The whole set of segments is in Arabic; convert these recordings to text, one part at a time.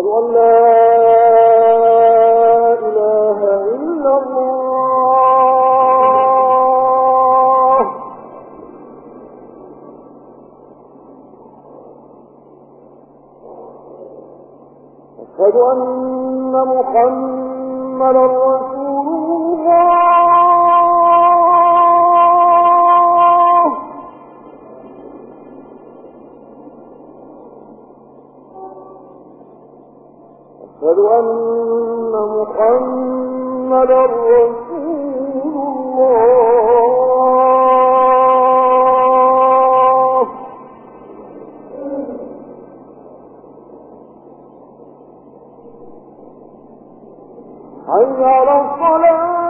أشهد أن لا إله إلا الله. محمدا رسول أشهد أن مُحَمَّدًا رسول الله. حي على الصلاة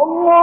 الله